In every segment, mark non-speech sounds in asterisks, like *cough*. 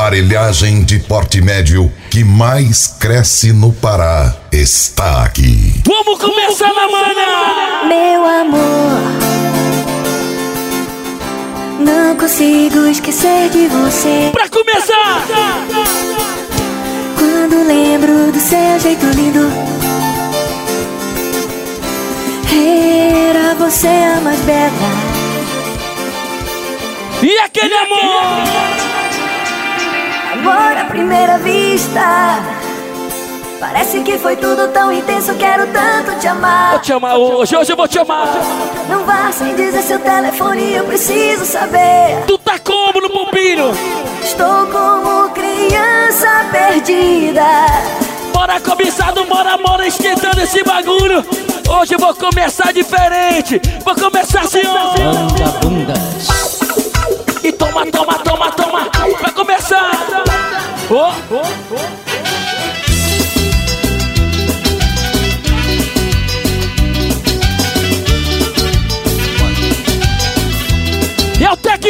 aparelhagem de porte médio que mais cresce no Pará está aqui. Vamos começar na manhã! Meu amor, não consigo esquecer de você. Pra começar! Quando lembro do seu jeito lindo, era você a mais bela. E aquele amor? Amor à primeira vista. Parece que foi tudo tão intenso, quero tanto te amar. Vou te amar hoje, hoje eu vou te amar. Não vá sem dizer seu telefone, eu preciso saber. Tu tá como no pompinho? Estou como criança perdida. Bora cobiçado, bora, bora esquentando esse bagulho. Hoje eu vou começar diferente. Vou começar assim, ó. Banda bundas. E toma, toma, toma, toma. Vai começar. Oh, oh, oh. E é o Tecno!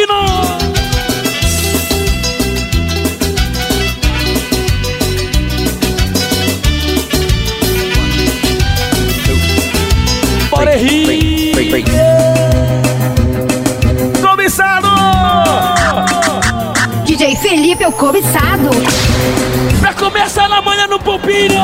O cobiçado. Pra começar na manhã no Pompinho!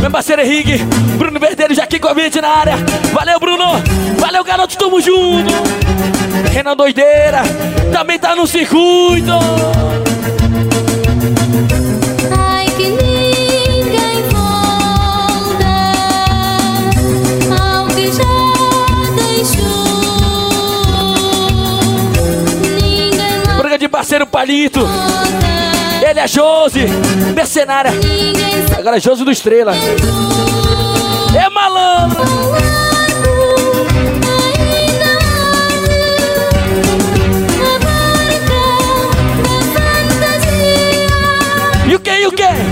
Meu parceiro Henrique, Bruno Verdelho já aqui com a na área. Valeu, Bruno! Valeu, garoto, tamo junto! Renan Doideira, também tá no circuito! Parceiro Palito, ele é Josi, mercenária. Agora é Josi do Estrela. É malandro! E o que, e o que?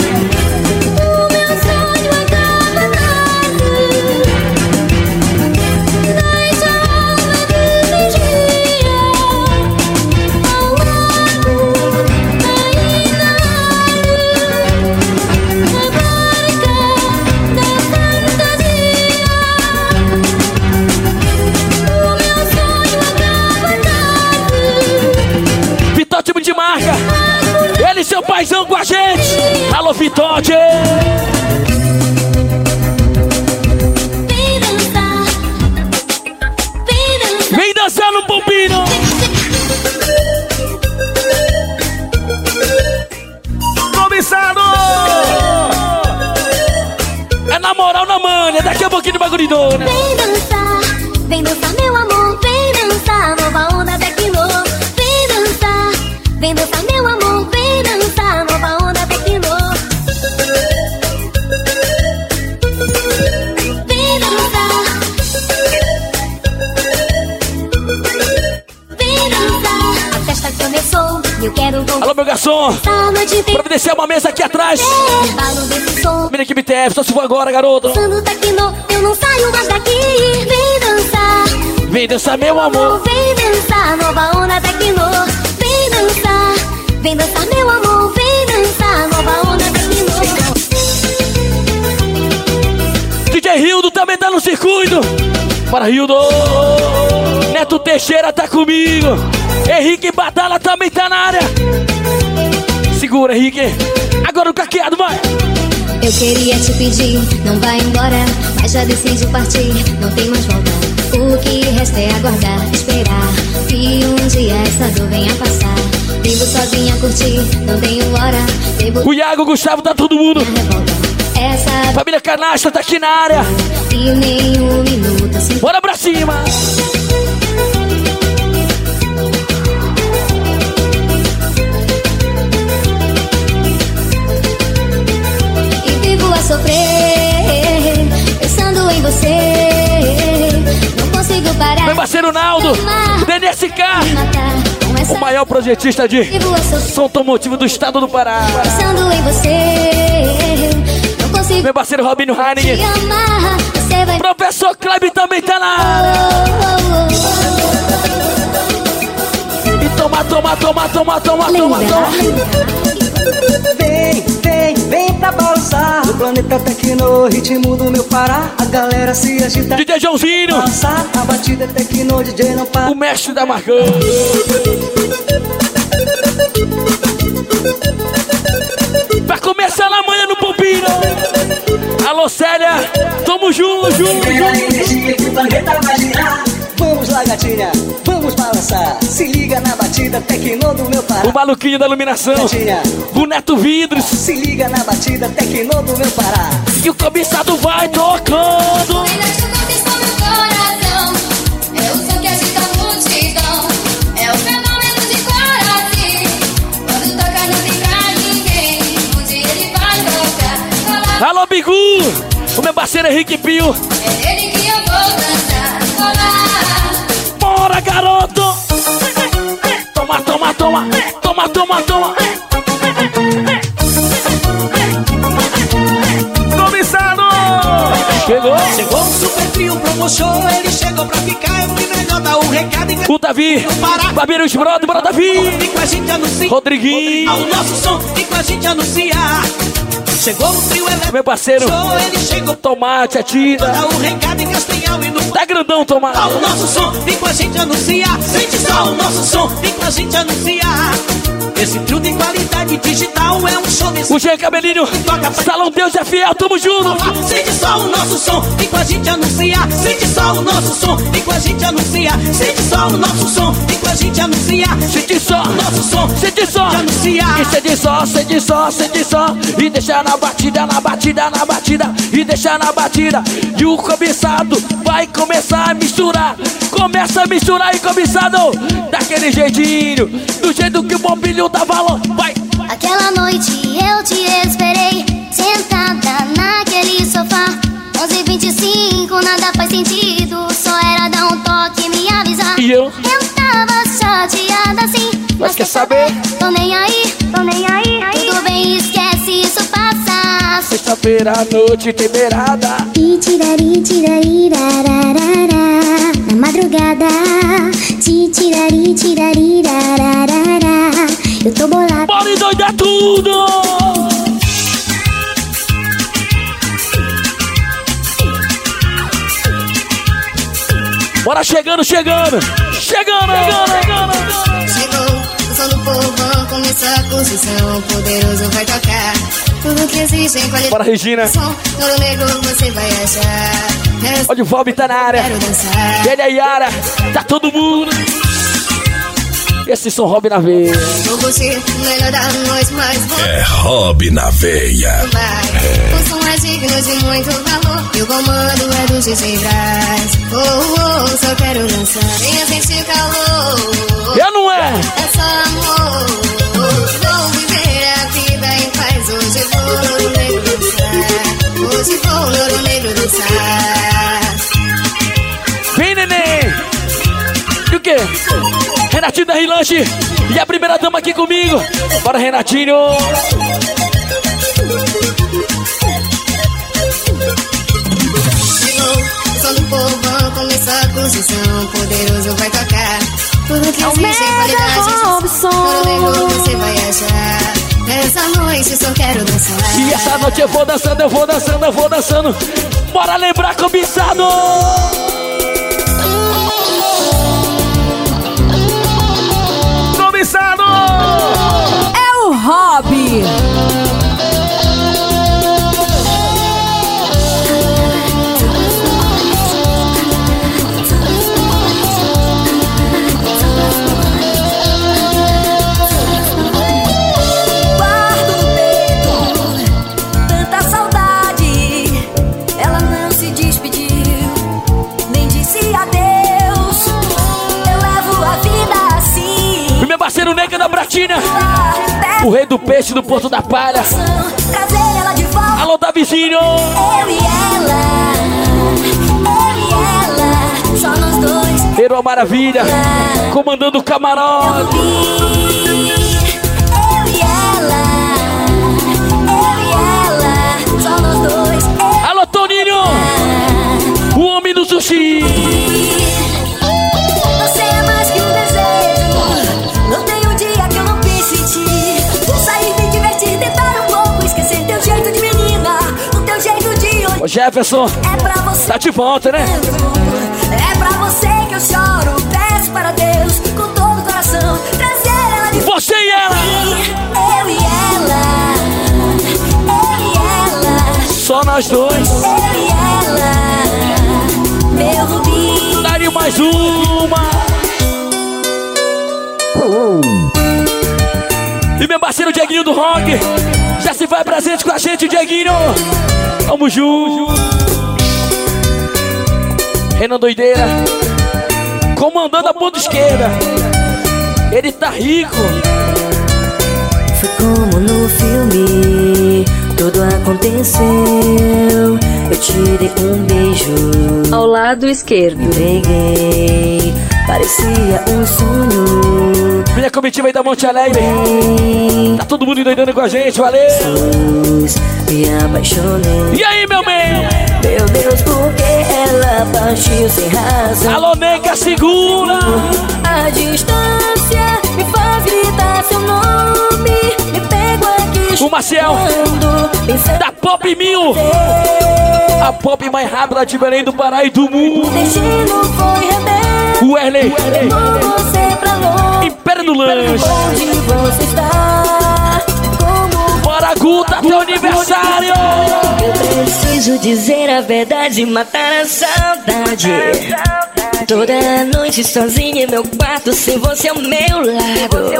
Seu paizão com a gente. Alô, Vitote! Vem dançar no pompino! Cobiçado! É na moral, na manha. Daqui a pouquinho de bagulho né? Alô, meu garçom! Providenciar uma mesa aqui atrás. Embalo desse som, Minha equipe TF, só se for agora, garoto. dançando Tecno, eu não saio mais daqui. Vem dançar. Vem dançar, meu amor. Vem dançar, nova onda Tecno. Vem dançar, vem dançar, meu amor. Vem dançar, nova onda Tecno. DJ Rildo também tá no circuito. Para Rildo. Neto Teixeira tá comigo. Henrique Badala também tá na área. Segura, Henrique. Agora o caqueado, vai. Eu queria te pedir, não vai embora, mas já decidi partir, não tem mais volta. O que resta é aguardar, esperar, que um dia essa dor venha passar. Vivo sozinha, curtir, não tenho hora, bebo O Iago, o Gustavo, tá todo mundo. Essa Família Canastra tá aqui na área. e nenhum minuto se Bora pra cima. E a sofrer, pensando em você. Não consigo parar. Meu parceiro Naldo. do NSK. de matar com essa O maior projetista de som automotivo do estado do Pará. pensando em você. Não consigo Meu parceiro Robinho vai. Professor Kleber também tá na área. toma, toma, toma, toma, toma, toma, toma. Vem, pra balançar No planeta Tecno, ritmo do meu Pará. A galera se agita. DJ Joãozinho, a batida é Tecno, DJ não para. O mestre da marcão. Vai começar na manhã no Pompino. Alô, Célia, tamo junto, junto, Vem a junto. O Vamos lá gatinha, vamos balançar Se liga na batida Tecno do meu O Pará maluquinho da iluminação, Gatinha, o Neto Vidros se liga na batida Tecno do meu Pará e o cobiçado vai tocando. É o. É o fenômeno de coração. Quando toca não tem pra ninguém. Onde ele vai tocar, colar. Alô, Bigu, o meu parceiro Henrique Pio. É ele Garoto! Toma, toma, toma, toma, toma, toma. Cobiçado! Chegou! Chegou um super trio promotion, ele chegou pra ficar. Eu fui melhor dar um recado e O Davi, Barbeiro de Brother, bora Davi! vem com a gente anunciar. Rodriguinho, O nosso som, vem com a gente anunciar. Chegou um trio elétrico, meu parceiro, ele chegou Tomate, a Tida. dar um recado em Castanhal e no Tá grandão, Tomate. Só o nosso som, vem com a gente anunciar. Sente só o nosso som, vem com a gente anunciar. Esse trio de qualidade digital é um show desse O Jean Cabelinho, Salão Deus é Fiel, tamo junto! Sente só o nosso som, vem com a gente anunciar. Sente só o nosso som, vem com a gente anunciar. Sente só o nosso som, vem com a gente anunciar. Sente só, o nosso som, sente só, e sente só, sente só, sente só, e deixa na batida, na batida, na batida, e deixa na batida, e o cobiçado vai começar a misturar, começa a misturar e cobiçado, daquele jeitinho, do jeito que o bombilho tá falando, vai, Aquela noite eu te esperei, sentada naquele sofá. 11h25, nada faz sentido, só era dar um toque e me avisar. e eu, Eu tava chateada assim, Mas quer saber? Tô nem aí, tô nem aí. Tudo bem, esquece, isso passa. sexta-feira à noite tem beirada, Titirari, tirari, rararara. Na madrugada, titirari, tirari, rararara. Eu tô bolada. bora endoidar tudo! Bora chegando, chegando, chegando, chegando, Chegou, o som do povão começou a construção. Poderoso vai tocar. Tudo que existe em qualidade. Bora Regina, Som, negro você vai achar. Olha o Bob tá na área. quero dançar. Ele é Yara, tá todo mundo. Esse som Rob na veia. É hobby na veia. vai. O som é digno de muito valor. E o comando é do DJ Braz. Oh, oh, só quero dançar. Venha sentir calor. Eu não é? É só amor. Vou viver a vida em paz. Hoje vou no negro dançar. Hoje vou no negro dançar. Vem, neném. O quê? Renatinho da Rilanche e a primeira dama aqui comigo. Bora, Renatinho. Chegou, o som do povão começou a construção. Poderoso vai tocar. Tudo que existe em qualidade. Ouro negro você vai achar. Essa noite só quero dançar. E essa noite eu vou dançando, eu vou dançando, eu vou dançando. Bora lembrar. Cobiçado. Meu parceiro Nega da Bratina. O rei do peixe do Porto da Palha. Alô, Davizinho. Eu e ela, eu e ela, só nós dois. Herói Maravilha. Comandando o camarote. Eu e ela, eu e ela, só nós dois. Alô, Toninho. O homem do sushi. Jefferson. É pra você. Tá de volta, né? É pra você que eu choro. Peço para Deus, com todo o coração, trazer ela de Você e ela. Eu e ela. Eu e ela. Só nós dois. Eu e ela. Meu rubi. Daria mais uma. E meu parceiro Dieguinho do Rock. Já se vai presente com a gente, Dieguinho. Vamos junto. Renan Doideira. Comandando a ponta esquerda. Ele tá rico. Foi como no filme, tudo aconteceu. Eu te dei um beijo Ao lado esquerdo. e peguei, parecia um sonho. Minha comitiva aí da Monte Alegre. Tá todo mundo doidando com a gente, valeu. Me apaixonei. E aí, meu bem? Meu Deus, por que ela partiu sem razão? Alô, Neca, segura. A distância me faz gritar seu nome. Me pego aqui O Marcel. Da Pop Mil. A pop mais rápida de Belém do Pará e do o mundo. destino foi rebelde. O Erley. Levou você pra longe. Império do Lanche. Onde você está? Como Bora, Guta, teu aniversário. eu preciso dizer a verdade, matar a saudade. Toda noite sozinha em meu quarto, sem você ao meu lado.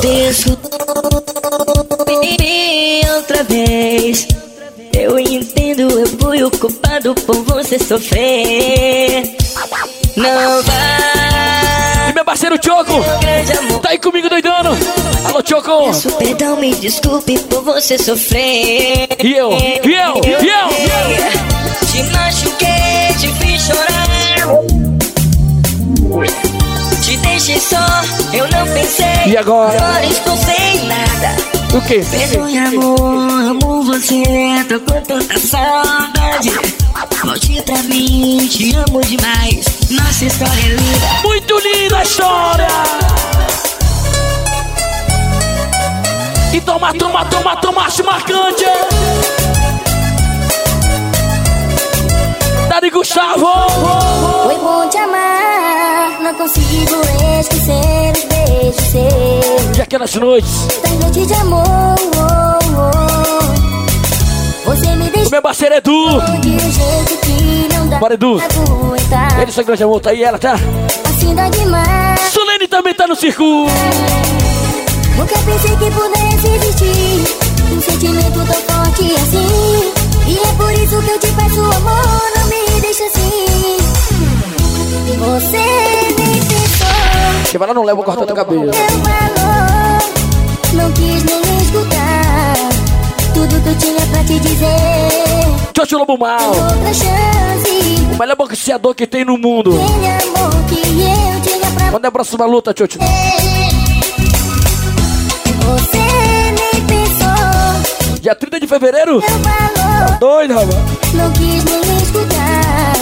Desculpe outra vez. Eu entendo, eu fui o culpado por você sofrer. Não vai, E parceiro Choco. Tá aí comigo doidando. Alô, Choco. Peço perdão, me desculpe por você sofrer. E eu? E eu? E eu? Te machuquei, te fiz chorar. Te deixei só, eu não pensei. E agora? Agora estou sem nada. O quê? Perdoe, amor, amo você, tô com tanta saudade. Volte pra mim, te amo demais. Nossa história é linda. Muito linda a história. E toma, toma, toma, toma, acho marcante. Dani Gustavo. Foi bom te amar, não consigo esquecer os beijos seus. E aquelas noites. Das noites de amor, oh, oh. Você me O deixou meu parceiro Edu. de jeito que não dá Bora, Edu. aguentar. Ele, seu grande amor, tá aí, ela tá. Assim. Solene também tá no circuito. Nunca pensei que pudesse existir um sentimento tão forte assim. E é por isso que eu te peço amor, não me deixa assim. Você nem pensou. Que vai lá não leva o cortando a cabeça. Meu valor, não quis nem escutar tudo que eu tinha pra te dizer. Tchau, Lobo Mal. Outra chance, O melhor boxeador que tem no mundo. pra Quando é a próxima luta, Tchotcho? você. Nem pensou, Dia 30 de fevereiro? valor, Doido, rapaz. não quis nem escutar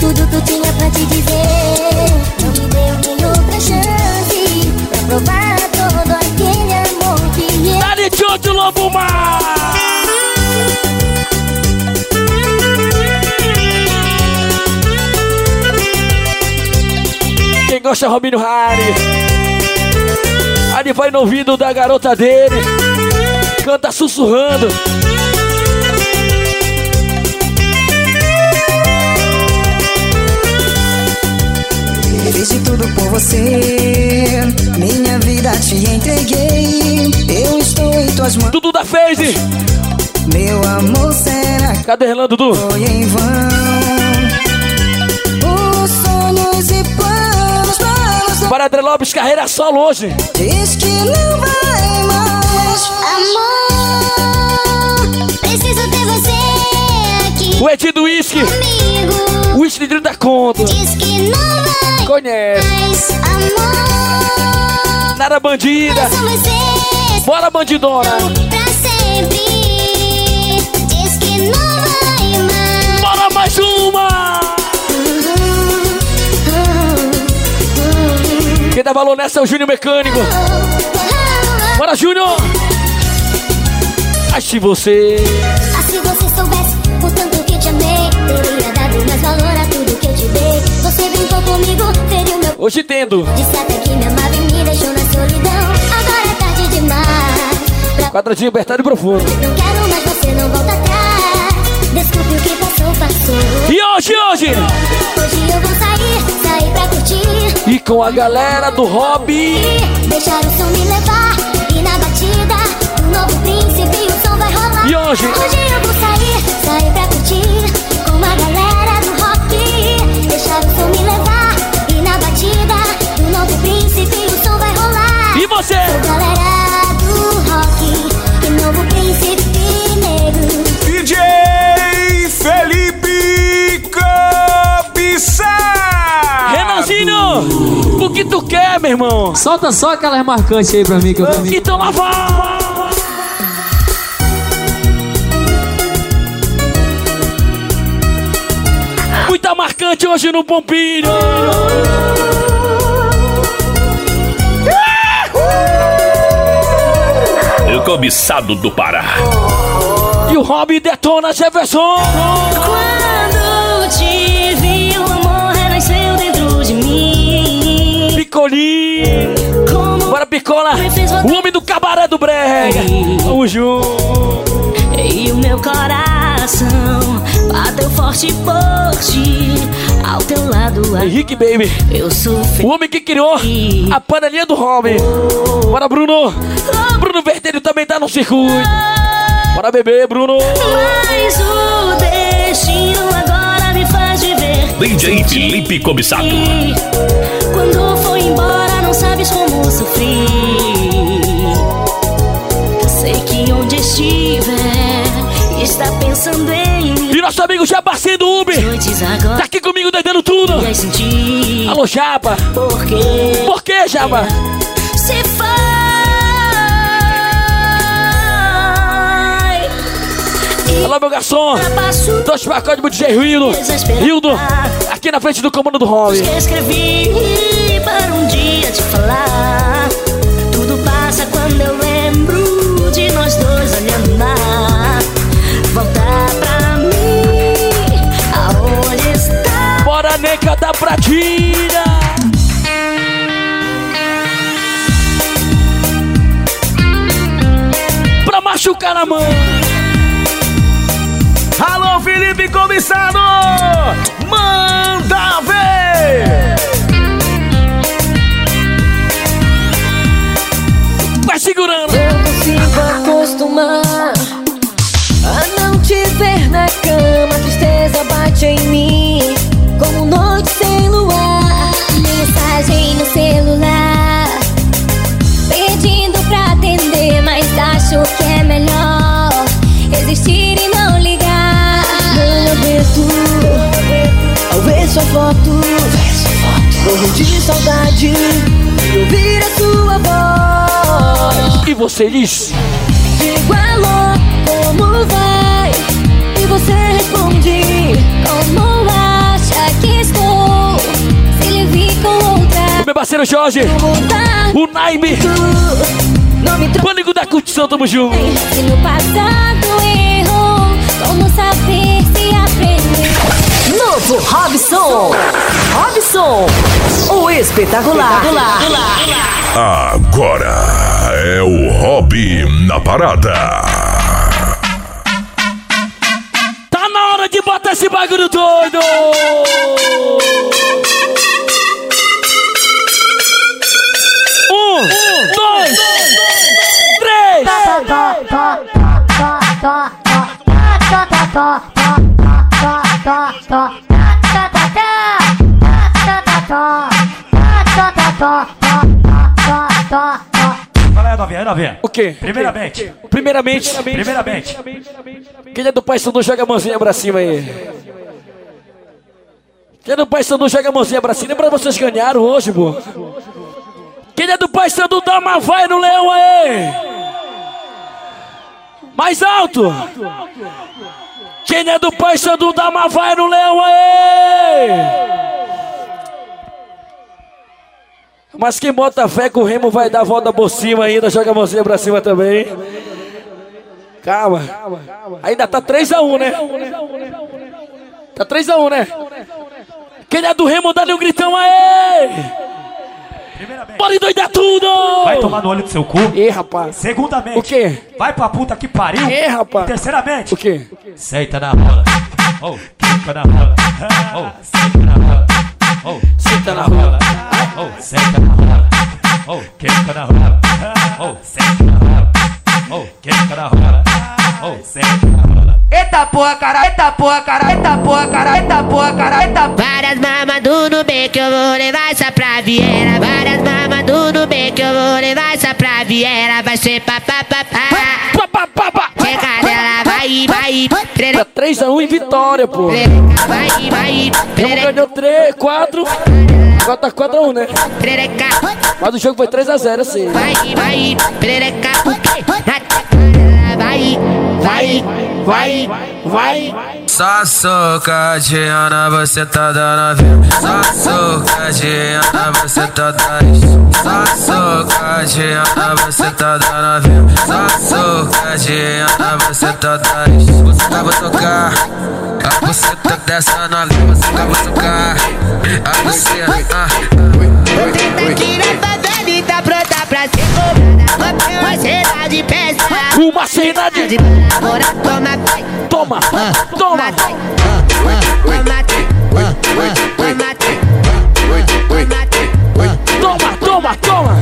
tudo que eu tinha pra te dizer. Não me deu nem outra chance pra provar todo aquele amor que eu. Dali, Tchotcho, Lobo Mal. Quem gosta é Robinho Harry. Ali vai no ouvido da garota dele. Canta sussurrando. Fiz de tudo por você, minha vida te entreguei. Eu estou em tuas mãos, Dudu da Phase. meu amor, será Cadê Renan, Dudu? foi em vão? Lopes, carreira solo hoje. diz que não vai mais. Amor, preciso ter você aqui O Ed do Whisky. comigo. Whisky de 30 conto. Diz que não vai Conhece. mais. Amor, Nada bandida. só você Bora, bandidona. pra sempre. Diz que não vai mais. Bora mais uma. Quem dá valor nessa é o Júnior Mecânico. Bora, Júnior. Se você Ah, se você soubesse o mais valor a tudo que eu te dei. Você brincou comigo, feriu meu. Hoje tendo. Disse até que me amava e me deixou na solidão. Agora é tarde demais. Pra... Quadradinho apertado e profundo. Não quero mais você, não volta atrás. Desculpe o que passou, passou. E hoje, hoje? Sair, pra curtir. E com a galera do hobby. Deixar o som me levar. E na batida, o novo príncipe, o som vai rolar. E hoje? Hoje eu vou sair, sair pra curtir. Com a galera do rock. Deixar o som me levar. E na batida, o novo príncipe, o som vai rolar. E você? O que tu quer, meu irmão? Solta só aquelas marcantes aí pra mim que eu tô Então lá vai! Muita marcante hoje no Pompilho! O cobiçado do Pará. E o Hobby detona Jefferson! Bora, Picola! O homem do cabaré do Brega! Vamos junto! E o meu coração bateu forte por ti. Ao teu lado, Henrique Baby! eu sou O homem que criou a panelinha do Hobby! Bora, Bruno! Bruno Verdelho também tá no circuito! Bora, bebê, Bruno! Mas o destino agora me faz viver. DJ Felipe Cobiçado. Quando foi embora, não sabes como sofri. Sei que onde estiver, está pensando em mim. E nosso amigo Jabacinho do Uber! Agora, Tá aqui comigo dedando tudo! Alô, Jaba! Porque Por que, Jaba? se. E Alô, meu garçom! Dois pacotes do DJ Hildo! Hildo! Aqui na frente do comando do que escrevi te falar. Tudo passa quando eu lembro de nós dois olhando mar. Voltar pra mim, aonde está? Bora, neca da Pratilha! Pra machucar na mão! Alô, Felipe Cobiçado! Manda ver! Segurando! Eu consigo acostumar a não te ver na cama. A tristeza bate em mim como noite sem luar. Mensagem no celular, pedindo pra atender, mas acho que é melhor existir e não ligar. Não aguento ao ver sua foto. Morro de saudade de ouvir a sua voz. E você diz? Digo alô, como vai? E você responde Como acha que estou? Se lhe vi com outra, O meu parceiro Jorge! O troque Pânico da curtição, tamo junto! Se no passado errou, Novo Robson. Robson. O espetacular. Agora é o Hobby na parada. Tá na hora de botar esse bagulho doido! Um, dois, três! Fala aí, novinha, novinha. O quê? Primeiramente, Primeiramente, primeiramente, quem é do Pai Sandu joga a mãozinha pra cima aí. Quem é do Pai Sandu joga a mãozinha pra cima. Lembra vocês ganharam hoje, pô? Quem é do Pai Sandu dá uma vai no leão aí. Mais alto. Quem é do Pai Sandu dá uma vai no leão aí. Mas quem bota fé que o Remo vai dar a volta por cima ainda, joga a mãozinha pra cima também. Calma. Ainda tá 3x1, né? Tá 3x1, né? Quem é do Remo, dá-lhe um gritão aí! Bora endoidar tudo! Vai tomar no olho do seu cu. Ê, rapaz. Segundamente. O quê? Vai pra puta que pariu. Ê, rapaz. E terceiramente. O quê? Senta na rola. Oh, quica na rola. Oh, senta na rola. Oh, senta na rola. Oh, senta na rola. Oh, quica na rola. Oh, senta na rola. Oh, quica na rola. Oh, senta na rola. Eita porra, cara, eita porra, cara, eita porra, cara, eita porra, cara, eita Várias mamas do Nubank, eu vou levar essa pra Viera. Várias mamas do Nubank, eu vou levar essa pra Viera. Vai ser papapá. Chega dela, vai, vai. Tá 3x1 em vitória, pô. Vai, vai. Remo ganhou 3, 4. Agora tá 4x1, né? Mas o jogo foi 3x0, assim. Vai, vai. Perereca. Vai, vai, vai, vai. Só socadinha, você tá dando vida. Só socadinha, você tá dando Só socadinha, você tá dando vida. Só socadinha, você tá dando Música vou tocar, a você tá descendo ali. Música vou tocar, a você, ah. Tenta tirar favela e tá pronta pra ser cobrada. Uma cena de peça. Uma cena de. Agora toma, toma, toma. Toma, toma, toma.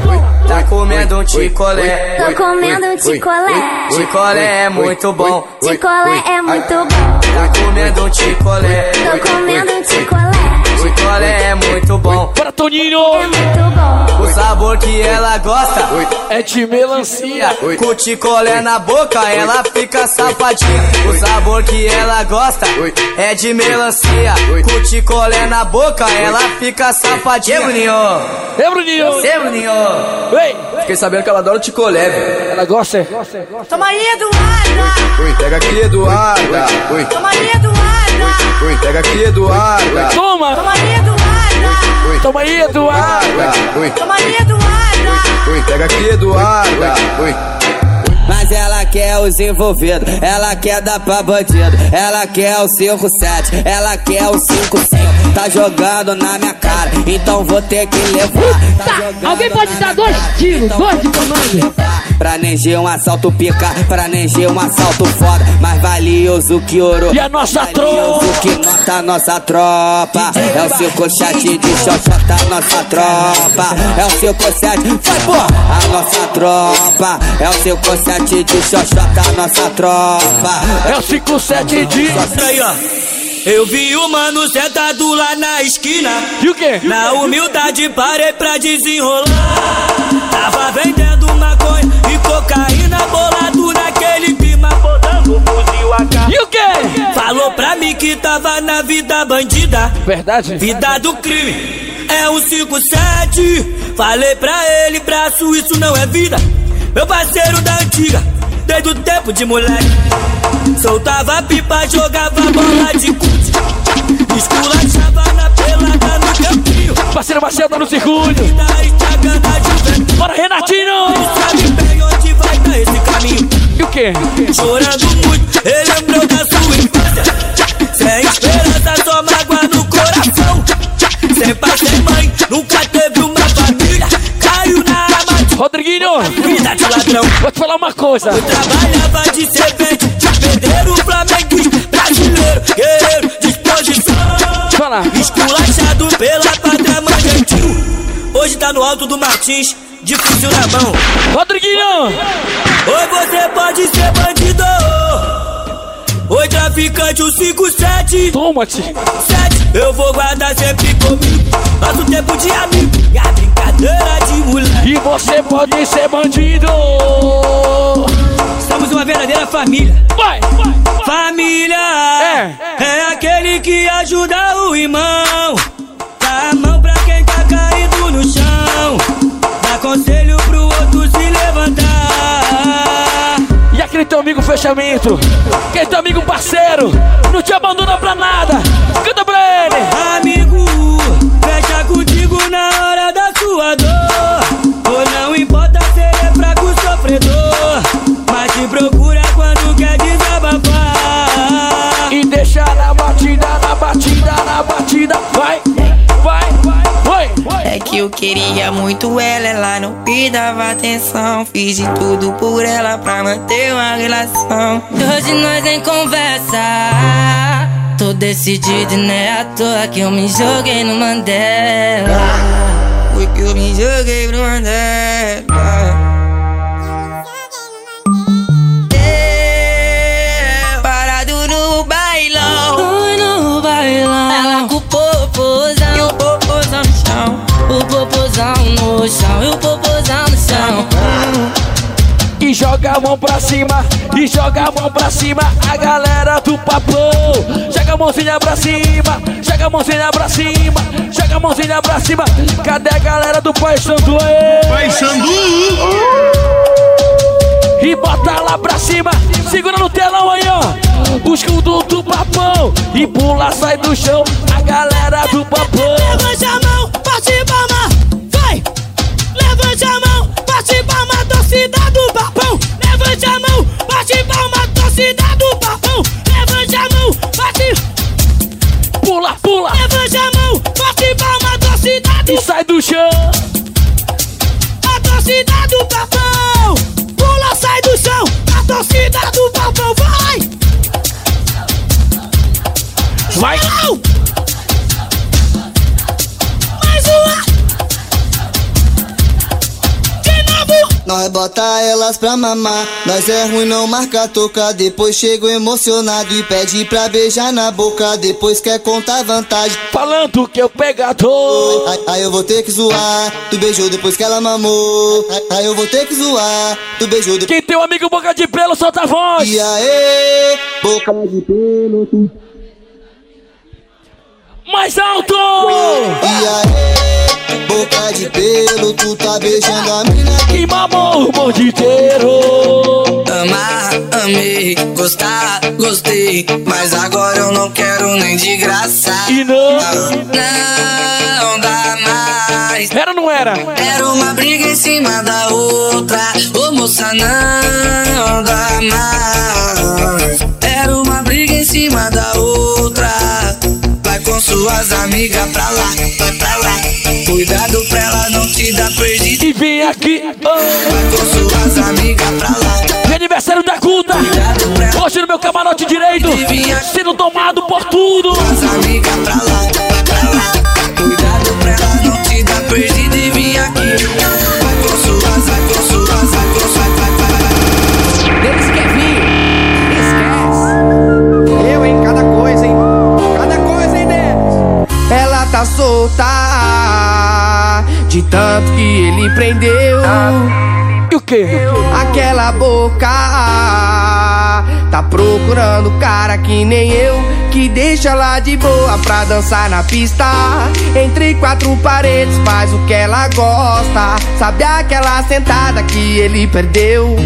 Tá comendo um ticolé. Tô comendo um ticolé. Ticolé é muito bom. Ticolé é muito bom. Tá comendo um ticolé. Tô comendo um ticolé. Ticolé é muito bom. Para Toninho. É muito bom. O sabor que ela gosta é de melancia. Com ticolé na boca, ela fica safadinha. O sabor que ela gosta é de melancia. Com ticolé na boca, ela fica safadinha. E Bruninho? E Bruninho? E Bruninho? Ei! Fiquei sabendo que ela adora o ticolé, velho. Ela gosta? Toma aí, Eduarda. Pega aqui, Eduarda. Toma aí, Eduarda. Pega aqui, Eduarda. Toma! Toma aí, Eduarda. Toma aí, Eduarda. Toma aí, Eduarda. Pega aqui, Eduarda. Mas ela quer os envolvidos, ela quer dar pra bandido, ela quer o 5-7, ela quer o 5-5. Tá jogando na minha cara, então vou ter que levar. Tá, alguém pode dar dois tiros, dois de comando. Pra Nenger um assalto pica, pra Nenger um assalto foda, mais valioso que ouro. E a nossa tropa? que nota a nossa tropa. É o 5-7 de xoxota, nossa tropa. É o 5-7, vai pô, a nossa tropa. É o 5-7 de xoxota, nossa tropa. É o 5-7 de. Aí, ó. Eu vi o mano sentado lá na esquina. E o quê? Na humildade parei pra desenrolar. Tava vendendo maconha e cocaína bolado naquele clima, botando o fuzil AK. E o quê? Falou pra mim que tava na vida bandida. Verdade? Vida do crime. É um 5-7. Falei pra ele, braço, isso não é vida. Meu parceiro da antiga, desde o tempo de moleque. Soltava pipa, jogava bola de cut. Esculachava na pelada no campinho. Parceiro Marcelo tá no circuito. Bora, Renatinho! Sabe bem onde vai dar esse caminho. E o quê? Chorando muito, ele lembrou da sua infância. Sem esperança, só mágoa no coração. Sem pai, sem mãe, nunca teve uma família. Caiu na armadilha. Rodriguinho! Vida de ladrão. Vou te falar uma coisa. Eu trabalhava de servente, perder o flamenguista guerreiro, disposição. Fala. Esculachado pela pátria gentil. Hoje tá no alto do Martins, de fuzil na mão. Rodriguinho! Oi, você pode ser bandido. Oi, traficante, o 57. Toma-te. 7, eu vou guardar sempre comigo. Nosso tempo de amigo e a brincadeira de moleque. E você pode ser bandido. Somos uma verdadeira família. Vai, vai. Família é. é aquele que ajuda o irmão. Dá a mão pra quem tá caído no chão. Dá conselho pro outro se levantar. E aquele teu amigo fechamento, aquele teu amigo parceiro, não te abandona pra nada. Canta pra ele. Amigo, fecha contigo na hora da sua dor. Eu queria muito ela, ela não me dava atenção. Fiz de tudo por ela pra manter uma relação. Hoje nós em conversa. Tô decidido e não é à toa que eu me joguei no Mandela. Foi que eu me joguei no Mandela. Popozão no chão. E o popozão no chão. E joga a mão pra cima, e joga a mão pra cima, a galera do papão. Joga a mãozinha pra cima, joga a mãozinha pra cima, joga a mãozinha pra cima. Cadê a galera do Pai Sandu? Pai Sandu! E bota lá pra cima, segura no telão aí, ó. Os escudo do papão, e pula, sai do chão, a galera do papão. Levante a mão, bate palma, torcida do papão! Levante a mão, bate. Pula, pula! Levante a mão, bate palma, torcida do E sai do chão! A torcida do papão! Pula, sai do chão! A torcida do papão, vai! Vai! Não! Nós bota elas pra mamar, nós é ruim não marca toca Depois chego emocionado e pede pra beijar na boca. Depois quer contar vantagem. Falando que eu pegador Aí, aí eu vou ter que zoar, tu beijou depois que ela mamou. Aí, aí eu vou ter que zoar, tu beijou depois Quem tem um amigo boca de pelo, solta a voz. E aí, boca de pelo tu Mais alto! E aí, boca de pelo, tu tá beijando a mina que mamou o mundo inteiro. Amar, amei, gostar, gostei. Mas agora eu não quero nem de graça. E não? Não dá mais. Era ou não era? Era uma briga em cima da outra. Ô moça, não dá mais. Era uma briga em cima da outra. Com suas amigas pra lá, pra lá. Cuidado pra ela não te dar perdido. E vem aqui, oh. Vai com suas amigas pra lá. Aniversário da Culta. Hoje no meu camarote direito. Sendo tomado por tudo. Suas amigas pra lá, pra lá. Cuidado pra ela não te dar perdido e vim aqui. Tá solta, de tanto que ele prendeu. E o que? Aquela boca tá procurando cara que nem eu. Que deixa lá de boa pra dançar na pista. Entre quatro paredes, faz o que ela gosta. Sabe aquela sentada que ele perdeu?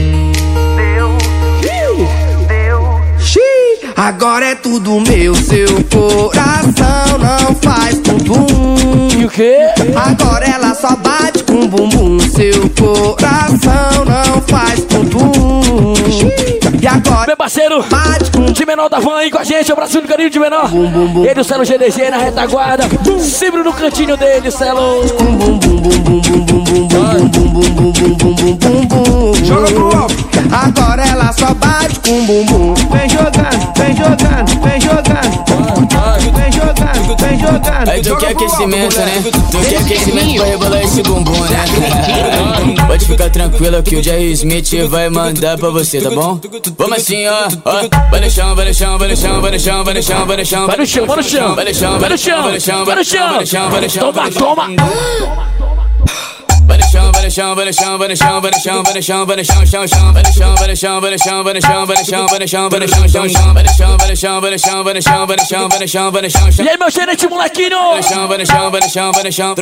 Agora é tudo meu, seu coração não faz bumbum. E o que? Agora ela só bate com bumbum, seu coração não faz bumbum agora. Meu parceiro, de menor da van aí com a gente, o Brasil do carinho de menor. Ele, o Celo GDG na retaguarda, sempre no cantinho dele, Celo. Joga pro alto. Agora ela só bate com bumbum. Vem jogando, vem jogando, vem jogando. Jogando. Aí tu quer aquecimento, né? Tu quer aquecimento pra rebolar esse bumbum, né? Pode ficar tranquila que o Jerry Smith vai mandar pra você, tá bom? Vamos assim, ó, ó. Vai no chão, vai no chão, vai no chão, vai no chão, vai no chão, vai no chão. Vai no chão, vai no chão. Vai no chão, Vai no chão, vai no chão, vai no chão. vai no chão, vai no chão. Toma, toma. Vai no chão, vai no chão, vai no chão, vai no chão, vai no chão, vai no chão, vai no chão, chão, chão, vai no chão, vai no chão, vai no chão, vai no chão, vai no chão, vai no chão, vai no chão, chão, chão, vai no chão, vai no chão, vai no chão, vai no chão, vai no chão, vai no chão, vai no chão, chão. E aí, meu gerente molequinho? Vai no chão, vai no chão, vai no chão, vai no chão.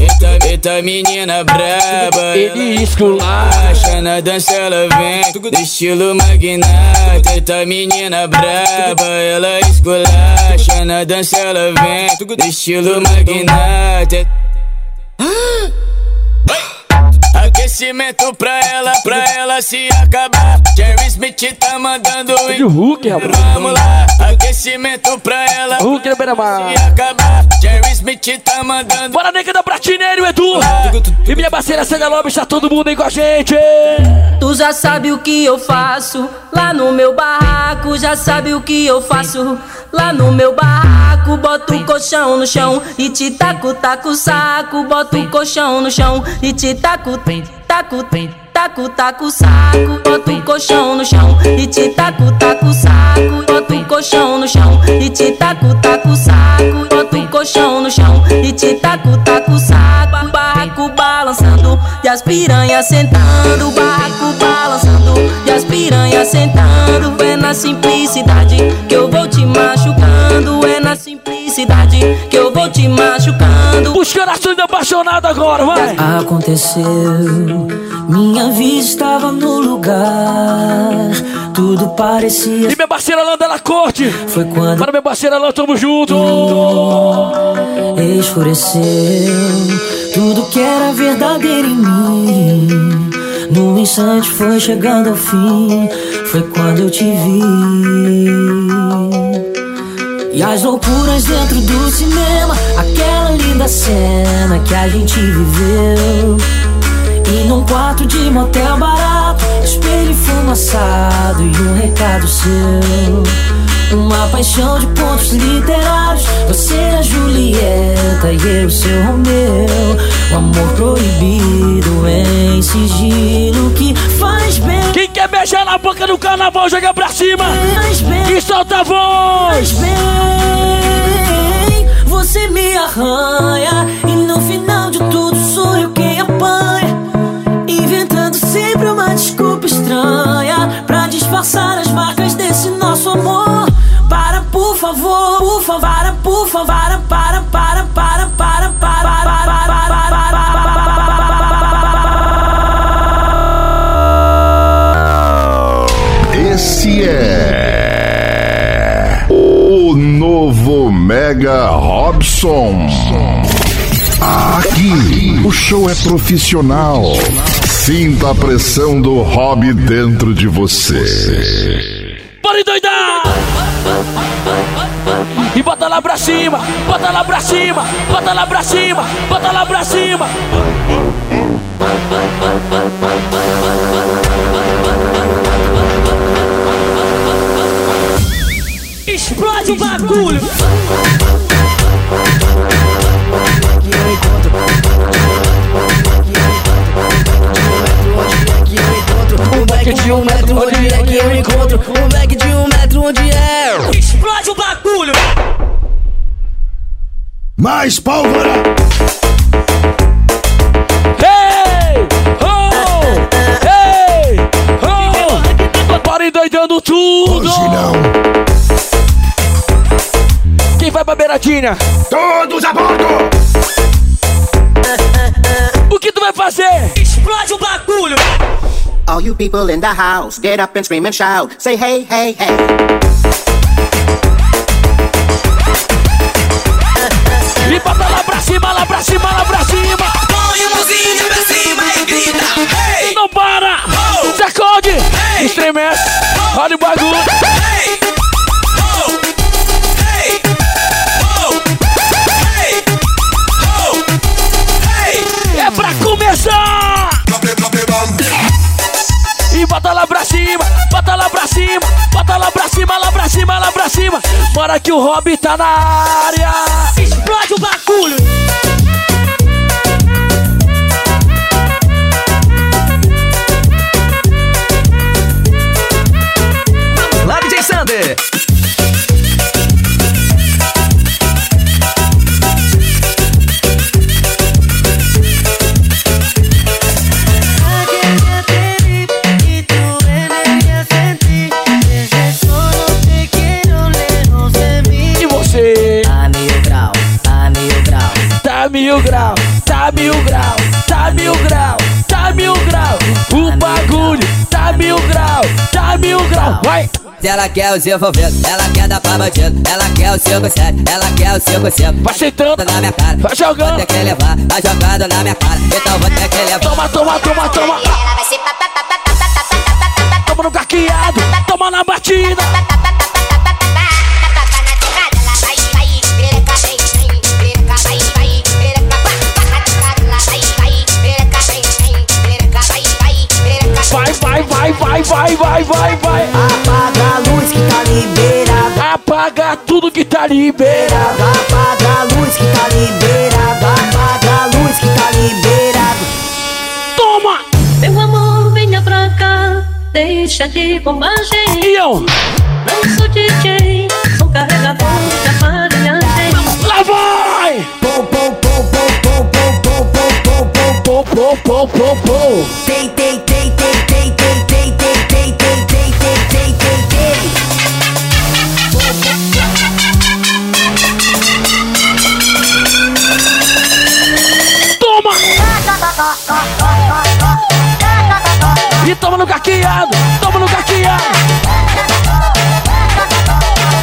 Eita, eita menina braba, Ele escula. Acha na dança ela vem do estilo magnata. Eita menina braba, ela esculacha na dança ela vem do estilo magnata. はい aquecimento pra ela, pra ela se acabar. Jerry Smith tá mandando De Hulk, rapaz. Vamos lá, aquecimento pra ela. Hulk na beira-mar. Se acabar. Jerry Smith tá mandando. Bora, nega da Pratineiro, Edu. E minha parceira Célia Lobo, está todo mundo aí com a gente. Tu já sabe o que eu faço lá no meu barraco, já sabe o que eu faço lá no meu barraco. Boto o colchão no chão e te taco, taco o saco. Boto o colchão no chão e te taco, taco, taco, taco saco. Boto o colchão no chão e te taco, taco saco. Boto o colchão no chão e te taco, taco saco. Boto o colchão no chão e te taco, taco saco. Barraco balançando e as piranhas sentando. Barraco balançando e as piranhas sentando. É na simplicidade que eu vou te machucando. É na simplicidade que eu vou te machucando. Os corações apaixonados agora, vai. Aconteceu, minha vida estava no lugar. Tudo parecia. E minha parceira Landa na corte. Foi quando. Para minha parceira Landa, tamo junto. Escureceu tudo que era verdadeiro em mim. No instante foi chegando ao fim. Foi quando eu te vi. E as loucuras dentro do cinema, aquela linda cena que a gente viveu. E num quarto de motel barato, espelho fumaçado e um recado seu. Uma paixão de pontos literários, você é a Julieta e eu seu Romeu. O amor proibido em sigilo que faz bem. Quem quer beijar na boca do carnaval, joga pra cima. E solta a voz. bem, você me arranha favor, por favor, para, por favor, para, para, para, para, para, para, para, Esse é o novo Mega Robson. Aqui o show é profissional. Sinta a pressão do hobby dentro de você. Bora endoidar! E bota lá pra cima, bota lá pra cima, bota lá pra cima, bota lá pra cima. Explode o bagulho! De um metro, onde é que eu encontro? Um back de um metro, onde é? Explode o bagulho! Mais pólvora! Hey! Oh! Hey! Oh! Bora endoidando tudo! Hoje não. Quem vai pra beiradinha? Todos a bordo! O que tu vai fazer? Explode o bagulho! All you people in the house, get up and scream and shout. Say hey, hey, hey. Lá que o Rob tá na área. Ela quer os envolvidos, ela quer dar pra bandido, ela quer o 5-7, ela quer o 5-5. Vai sentando na minha cara, vai jogando. Vou ter que levar, vai jogando na minha cara, então vou ter que levar. Toma, toma, toma, toma. Ela vai ser Toma no caqueado, toma na batida. Vai, vai, vai, vai, vai, vai, vai, vai. Que tá Apaga tudo que tá liberado. Apaga a luz que tá liberada. Apaga a luz que tá liberado. Toma! Meu amor, venha pra cá. Deixa de bobagem. E eu? Não sou DJ, sou carregador de aparelhagem. Lá vai! Pô, pô, pô, pô, pô, pô, pô, pô, pô, pô, pô, pô. Tem, tem, tem, tem, toma no caqueado, toma no caqueado.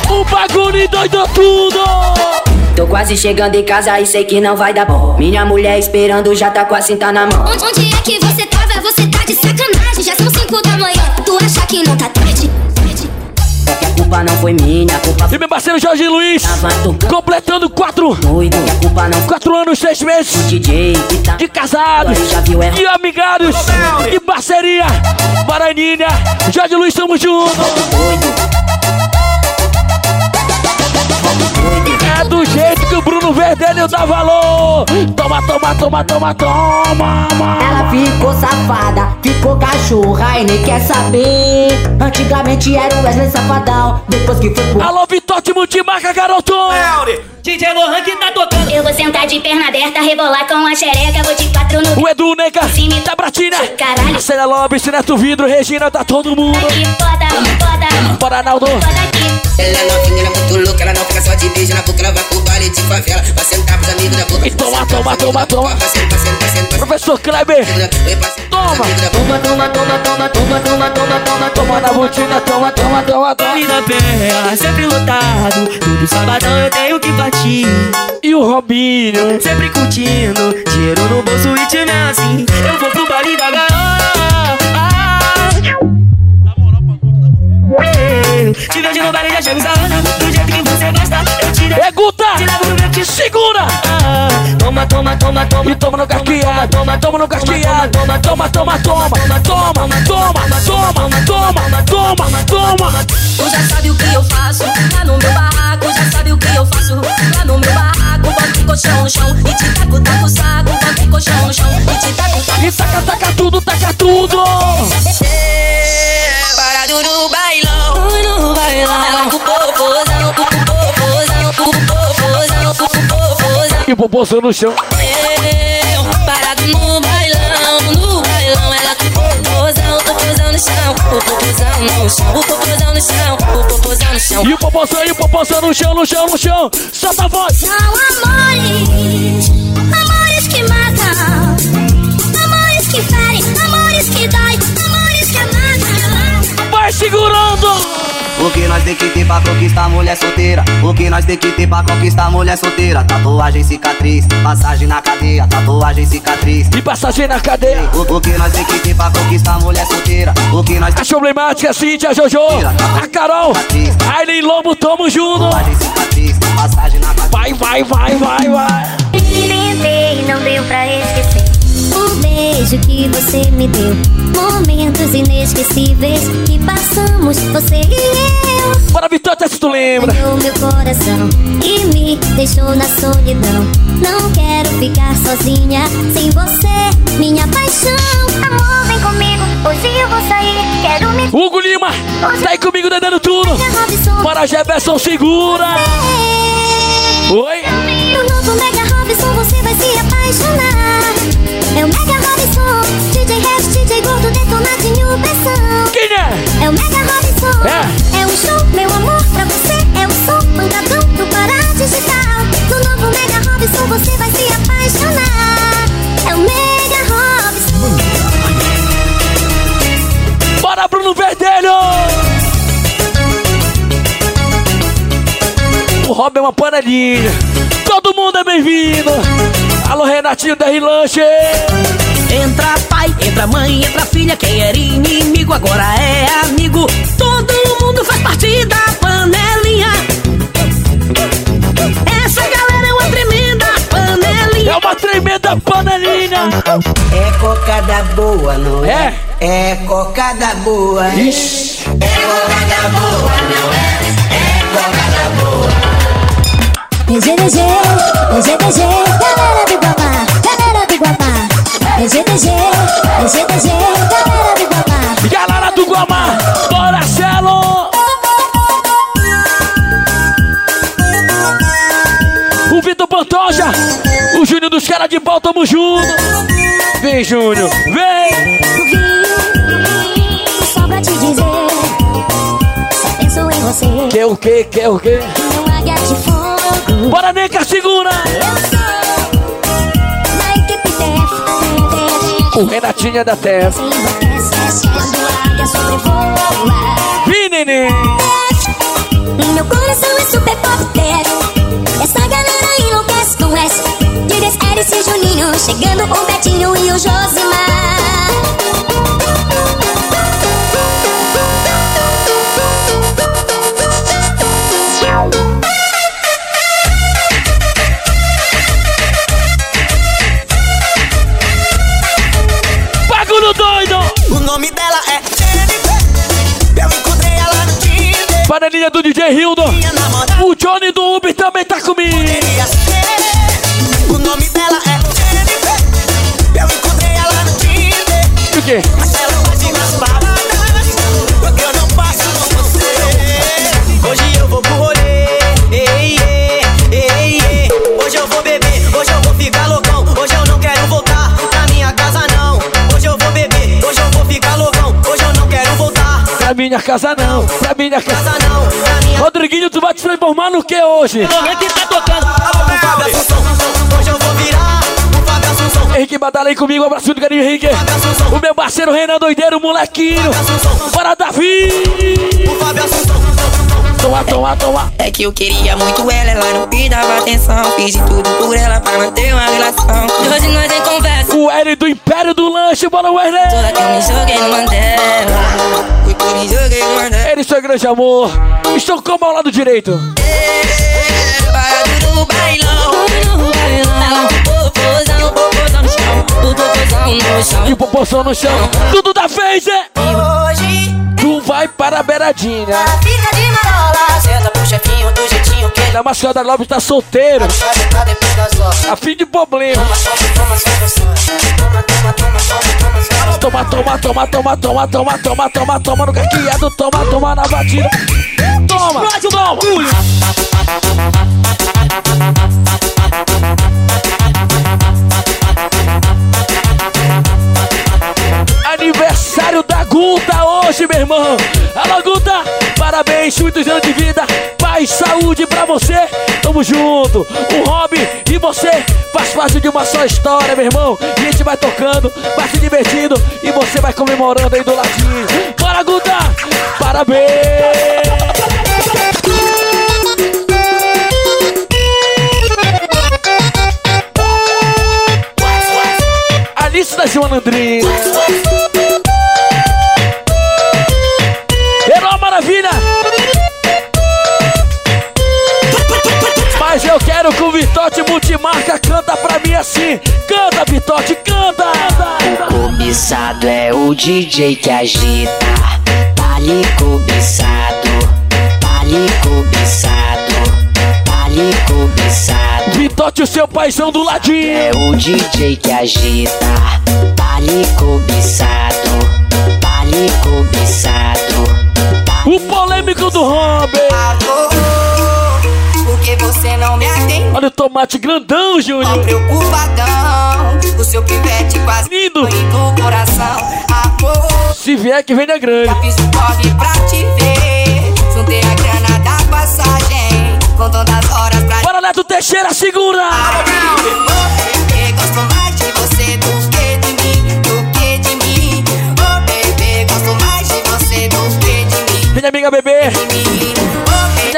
O bagulho doidou tudo. Tô quase chegando em casa e sei que não vai dar bom. Minha mulher esperando já tá com a cinta na mão. Culpa não foi minha, culpa E meu parceiro Jorge Luiz, completando quatro, doido. A culpa não quatro anos, seis meses tá de casados já viu e amigados e parceria. Baraninha, Jorge Luiz, tamo junto. É Bruno Verdelho dá valor. Toma, toma, toma, toma, toma. Ela ficou safada, ficou cachorra e nem quer saber. Antigamente era o Wesley Safadão, depois que foi pro. Alô, Vitote Multimarca, garoto. DJ Lohan que tá tocando. Eu vou sentar de perna aberta, rebolar com a xereca. Vou de quatro no. O Edu, Neca, da Bratina. Caralho. Célia Lopes, Neto Vidro, Regina, tá todo mundo. Foda, foda. Bora, Naldo. Ela é novinha, ela é muito louca, ela não fica só de beijo na boca, ela vai pro baile de favela, vai sentar pros amigos da boca. E toma, toma, toma, toma. Sentar. Professor Kleber. Toma. Toma, toma, toma, toma, toma, toma, toma, toma, Toma na botina, toma, toma, toma, toma. Baile da Penha, sempre lotado. Todo sabadão eu tenho que partir. E o Robinho. Sempre curtindo, dinheiro no bolso e time assim. Eu vou pro baile da cheiro. Te vejo no baile, já chego sarrando. Do jeito que você gosta, eu te levo. É Guta! Te levo no meu segura! Toma, toma, toma, toma. E toma no casqueado. Toma, toma no casqueado. Toma, toma, toma, toma. Toma, toma, toma, toma, toma, toma, toma, toma. Tu já sabe o que eu faço tá no meu barraco. Já sabe o que eu faço tá no meu barraco. Bota o colchão no chão e te taco, taco o saco. Bota o colchão no chão e te taco, taco. E saca, taca tudo, taca tudo. Parado no bailão bailão. E o popozão no chão. Eu, parado no bailão, no bailão. Ela com popozão, popozão no chão, o popozão no chão, o popozão no chão, o popozão no chão. E o popozão, e o popozão no chão, no chão, no chão. Solta a voz. São amores, amores que matam, amores que ferem, amores que dói. Vai segurando. O que nós tem que ter pra conquistar mulher solteira? O que nós tem que ter pra conquistar mulher solteira? Tatuagem, cicatriz, passagem na cadeia, tatuagem, cicatriz. E passagem na cadeia. O, o que nós tem que ter pra conquistar mulher solteira? O que nós A problemática, Cíntia, Jojo, a Carol, Aileen Lobo, tamo junto. Tatuagem, cicatriz, passagem na cadeia. Vai, vai, vai, vai, vai. Tentei, não deu pra esquecer. O beijo que você me deu. Momentos inesquecíveis que passamos, você e eu. Bora, Vitória, se tu lembra. Ganhou meu coração e me deixou na solidão. Não quero ficar sozinha sem você, minha paixão. Amor, vem comigo, hoje eu vou sair. Quero me. Hugo Lima, tá aí comigo dando tudo. Bora, Jefferson, segura. Oi. No novo Mega Robson você vai se apaixonar. É o Mega Robson, DJ Rex, DJ Gordo, detonadinho, pressão. Quem é? É o Mega Robson. É. É um show, meu amor, pra você. É o som, pancadão do Pará Digital. No novo Mega Robson você vai se apaixonar. É o Mega Robson. Bora, Bruno Verdelho. Rob é uma panelinha. Todo mundo é bem-vindo. Alô, Renatinho da Rilanche. Entra pai, entra mãe, entra filha. Quem era inimigo agora é amigo. Todo mundo faz parte da panelinha. Essa galera é uma tremenda panelinha. É uma tremenda panelinha. É cocada boa, não é? É cocada boa. Ixi. É cocada boa, não é? É cocada boa. GDG, GDG, galera do Guamá, galera do Guamá. GDG, GDG, galera do Guamá. Galera do Guamá, bora, Celo! O Vitor Pantoja, o Júnior dos caras de pau, tamo junto. Vem, Júnior, vem! Só pra te dizer, só penso em você. Quer o quê? Quer o quê? Não águia de fogo. Bora, Neca, segura! O Renatinho é da Terra. Vem, neném! Meu coração é super pop. Essa galera enlouquece com S. Digas Eric e Juninho. Chegando o Betinho e o Josimar. Nome dela é Jennifer. Eu encontrei ela no Tinder. Panelinha do DJ Hildo. O Johnny do Uber também tá comigo. O nome dela é Jennifer. Eu encontrei ela no Tinder. O quê? Mas ela minha casa não, pra minha casa não, Rodriguinho, tu vai te transformar no que hoje? momento tá tocando. O Fábio Assunção. Hoje eu vou virar. O Fábio Assunção. Henrique batalha aí comigo, um abraço do carinho, Henrique. O meu parceiro Renan Doideiro, molequinho. Para Davi! O Fábio Assunção. Toma, toma, toma. É que eu queria muito ela, ela não me dava atenção. Fiz de tudo por ela pra manter uma relação. E hoje nós em conversa. O L do Império do Lanche, bora Wesley! Toda que eu me joguei no Mandela. Fui que Ele, seu grande amor. Estou como ao lado direito. Parado no bailão. No. Popozão, chão. O popozão no chão. E o popozão no chão. Tudo da vez, é? Hoje, Tu vai para a beiradinha. fica de marola. Senta pro chefinho do jeitinho que ele Na Mascada Lopes tá solteiro. A fim de problema. Toma, toma, toma, toma, toma, toma, toma, toma, Toma, toma, toma, toma, toma, toma, toma, toma, toma no caqueado, toma, toma na batida. Toma, toma. Aniversário da Guta hoje, meu irmão. Alô, Guta, parabéns, muitos anos de vida, paz, saúde pra você. Tamo junto. O Rob e você faz parte de uma só história, meu irmão. A gente vai tocando, vai se divertindo e você vai comemorando aí do ladinho. Bora, Guta! Parabéns! Alice da Joana Andrina. Uma maravilha! Quero que o Vitote Multimarca canta pra mim assim. Canta, Vitote, canta! Cobiçado é o DJ que agita. Tá ali cobiçado, tá ali cobiçado, tá ali cobiçado. Vitote, o seu paizão do ladinho. É o DJ que agita. Tá ali cobiçado, tá ali cobiçado. O polêmico do Robert. Você não me atende? Olha o tomate grandão, Júnior. Preocupadão, o seu pivete quase Lindo. do coração. Amor, Se vier que vem na grande. já fiz o corre pra te ver. Juntei a grana da passagem, contando as horas pra Bora, Neto Teixeira, segura! bebê. Gosto mais de você do que de mim, do que de mim. Oh, bebê, gosto mais de você do que de mim. Minha amiga bebê.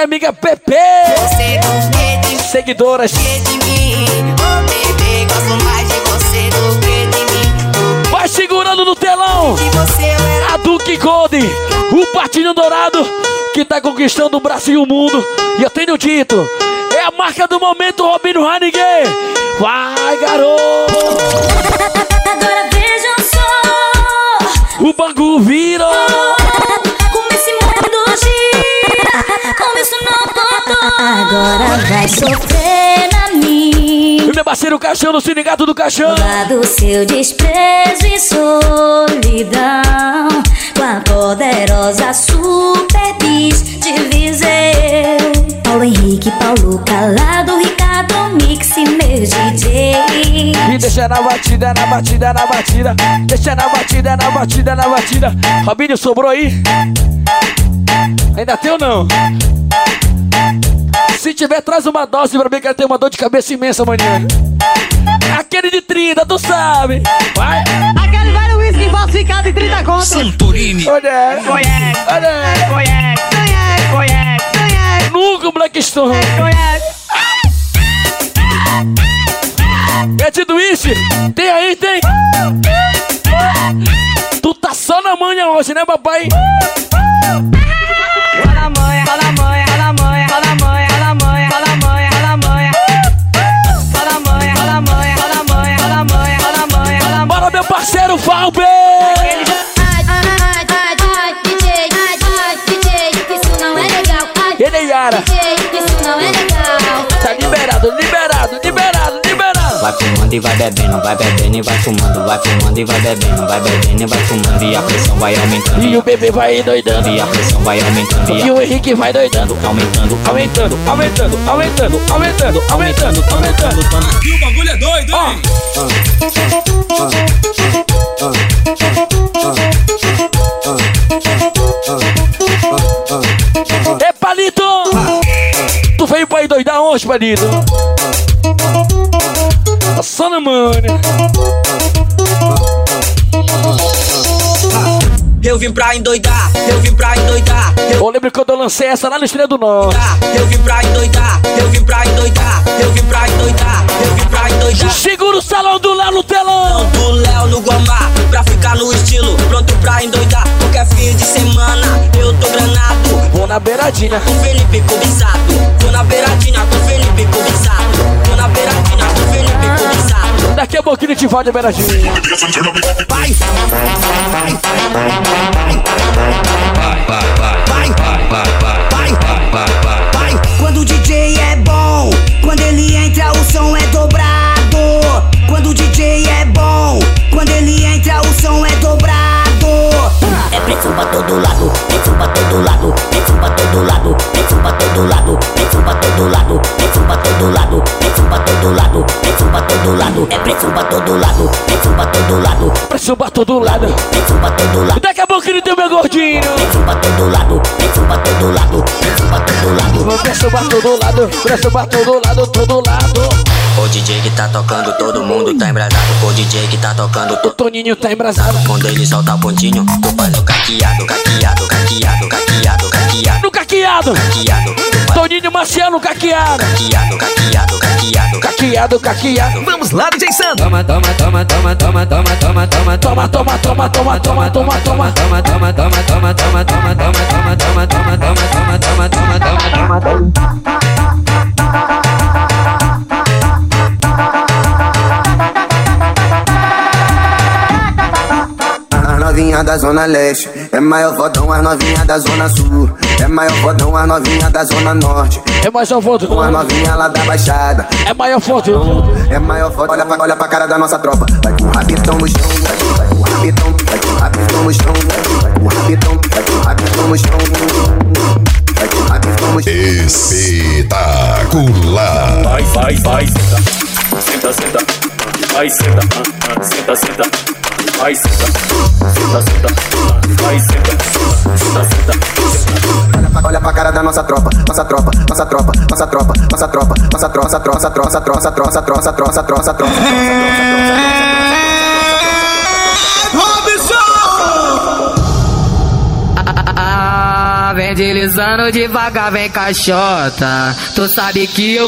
Amiga Pepe. Você seguidoras. De mim, oh bebê, gosto mais de você do que de mim. Vai segurando no telão. Era A Duke Golden, o Patinho Dourado, que tá conquistando o Brasil e o mundo. E eu tenho dito, é a marca do momento, Robinho Heineken. Vai, garoto! Agora vai sofrer na minha. E meu parceiro Caixão no Sindicato do Caixão. do seu desprezo e solidão Com a poderosa super bis de Viseu Paulo Henrique, Paulo Calado, Ricardo Mix e meu DJ E deixa na batida, na batida, na batida. Deixa na batida, na batida, na batida. Robinho, sobrou aí? Ainda tem ou não? Se tiver, traz uma dose pra mim que eu tenho uma dor de cabeça imensa amanhã. Aquele de 30, tu sabe. Vai. Aquele velho whisky falsificado de 30 contos. Santorini. Olha Olha conhece, conhece, conhece, conhece, Nunca o Blackstone. conhece. É tido isso? Tem aí, tem. Tu tá só na manhã hoje, né, papai? Não é legal Tá liberado, liberado, liberado, liberado. Vai fumando e vai bebendo, vai bebendo e vai fumando, vai fumando e vai bebendo, vai bebendo e vai fumando e a pressão vai aumentando. E o bebê vai doidando. E a pressão vai aumentando e E o Henrique vai doidando. aumentando, Aumentando, aumentando, aumentando, aumentando, aumentando, aumentando. Aqui o bagulho é doido, hein? Só na mano. Eu vim pra endoidar, eu vim pra endoidar, eu Eu lembro quando eu lancei essa lá no Estrela do Norte. eu vim pra endoidar, eu vim pra endoidar, eu vim pra endoidar, eu vim pra endoidar. Segura o salão do Léo no telão. Do Léo no Guamá, pra ficar no estilo, pronto pra endoidar. Qualquer fim de semana, eu tô granado. Vou na beiradinha. Com Felipe cobiçado, vou na beiradinha com Felipe cobiçado, vou na beiradinha com Felipe cobiçado. Daqui a pouquinho gente vai na beiradinha. Vai, Quando o é preço pra todo lado, preço pra todo lado, Preço pra todo lado. preço pra todo lado, Daqui a pouquinho tem o meu gordinho. preço pra todo lado, preço pra todo lado, preço pra todo lado. Preço pra todo lado, preço pra todo lado, todo lado. O DJ que tá tocando, todo mundo tá embrasado. O DJ que tá tocando, O todo Toninho tá embrasado. quando ele solta o pontinho, tu faz o caqueado, caqueado, caqueado, caqueado, caqueado, No caqueado. caqueado, Toninho Marciano caqueado. caqueado, caqueado, caqueado, Caqueado, caqueado. Vamos lá, DJ Sandro. Toma, toma, toma, toma, toma, toma, toma, toma, Toma, toma, toma, toma, toma, toma, toma. toma, toma, toma, toma, toma, toma, toma, toma, toma, toma, toma, toma, toma, toma, toma. As novinha da zona leste. É maior fodão as novinha da zona sul. É maior fodão as novinha da zona norte. É mais foto. Com as novinha lá da baixada. É maior foto. É maior foda, olha pra, olha pra cara da nossa tropa. Vai com o rabitão no chão. Vai com, vai com o rabitão. Vai com o rabitão no chão. Vai com o rabitão. Vai com o rabitão no chão. Vai com o rabitão no chão. Espetacular. Vai, vai, vai, senta, senta, senta, vai, senta, ah, ah, senta, senta, Vai senta, senta, senta, vai senta, senta, senta. Olha pra cara da nossa tropa, nossa tropa, nossa tropa, nossa tropa, nossa tropa, nossa tropa, nossa troça, troça, troça, troça, troça, troça, troça, troça. nossa tropa, nossa tropa, nossa tropa, nossa tropa, nossa tropa,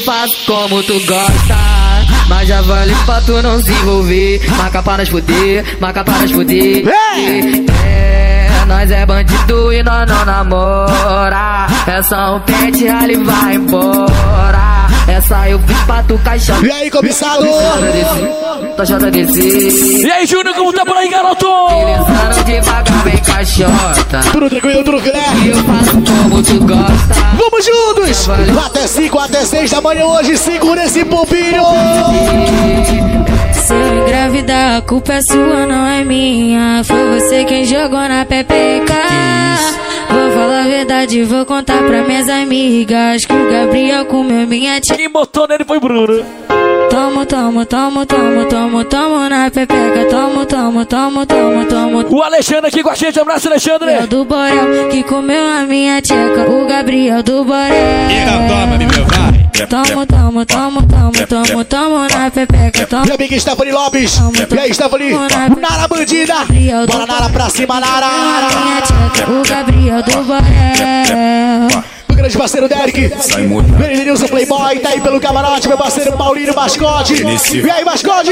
nossa tropa, gosta. Mas já vale pra tu não se envolver. Marca para nós fuder, marca para nós fuder. É, nós é bandido e nós não namora. É só um pente, ali vai embora. Essa eu fiz pra tu caixão. E aí, cobiçado? Tochada desse. E aí, Júnior, como tá por aí, garoto? Deslizando devagar, vem caixota. Tudo tranquilo, tudo filé. E eu faço como tu gosta. Vamos juntos! Até 5, até 6 da manhã hoje, segura esse pompinho! Se eu engravidar, a culpa é sua, não é minha. Foi você quem jogou na pepeca. Vou falar a verdade, vou contar pra minhas amigas que o Gabriel comeu minha tia. Quem botou nele foi Bruno. Tomo, tomo, tomo, tomo, tomo, tomo na pepeca. Tomo, tomo, tomo, tomo, tomo. O Alexandre aqui com a gente, abraço, Alexandre. O do Borel que comeu a minha tcheca. O Gabriel do Borel. toma, meu vai. Tomo, tomo, tomo, tomo, tomo, tomo na pepeca. Tomo. Minha amiga Stephanie Lopes. E aí, Stephanie? Nara bandida. Bora, Nara, pra cima, Nara. O Gabriel do Borel. O grande parceiro Derek. Benedilson Playboy. Tá aí pelo camarote, meu parceiro Paulinho Mascote. E aí, Mascote?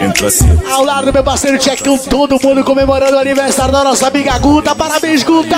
Entra assim. Ao lado do meu parceiro Tchecão, todo mundo comemorando o aniversário da nossa amiga Guta. Parabéns, Guta.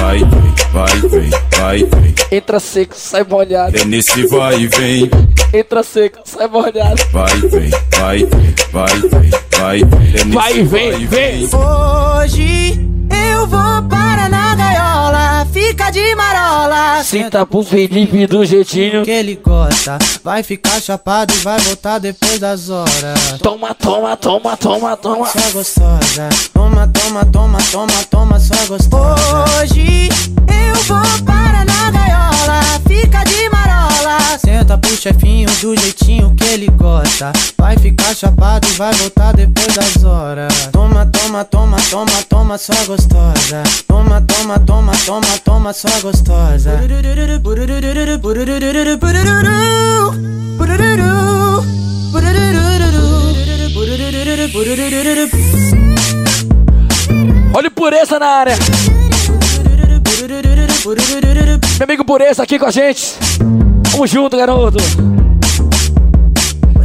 Vai, vem, vai, vem, vai, vem. Entra seco, sai molhado. É nesse vai e vem. Entra seco, sai molhado. Vai, vem, vai, vem, vai, vem, vai, vem. É Vai, vem, vem. Hoje eu vou para na gaiola, fica de marola. Senta pro Felipe do jeitinho. Que ele gosta, vai ficar chapado e vai voltar depois das horas. Toma, toma, toma, toma, toma. Só gostosa, toma, toma, toma, toma, toma, só gostosa. Hoje eu vou para na gaiola, fica de marola. Senta pro chefinho do jeitinho que ele gosta, vai ficar chapado e vai voltar depois das horas. Toma, toma, toma, toma, toma, só gostosa. Toma, toma, toma, toma, toma, só gostosa. Olha o Pureza na área. Meu amigo Pureza aqui com a gente. Vamos junto, garoto.